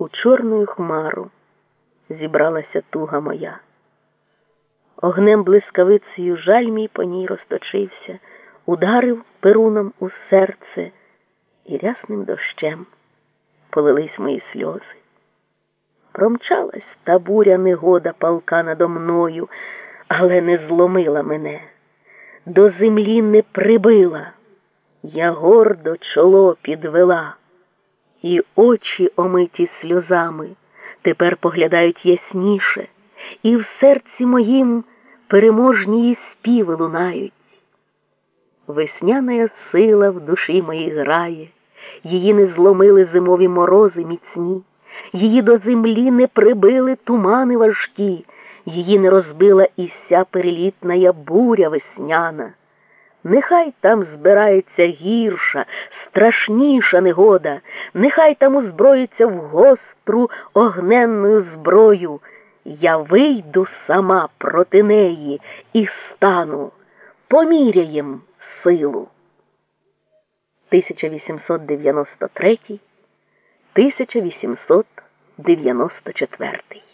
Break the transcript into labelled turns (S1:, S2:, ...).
S1: У чорну хмару зібралася туга моя. Огнем блискавицею жаль мій по ній розточився, ударив перуном у серце, і рясним дощем полились мої сльози. Промчалась та буря негода палка надо мною, але не зломила мене, до землі не прибила, я гордо чоло підвела, і очі омиті сльозами тепер поглядають ясніше, і в серці моїм переможні співи лунають. Весняна сила в душі моїй грає, її не зломили зимові морози міцні, її до землі не прибили тумани важкі, її не розбила і ся перелітна буря весняна. Нехай там збирається гірша, страшніша негода, нехай там узброїться в гостру огненною зброю. Я вийду сама проти неї і стану, поміряєм силу. 1893 1894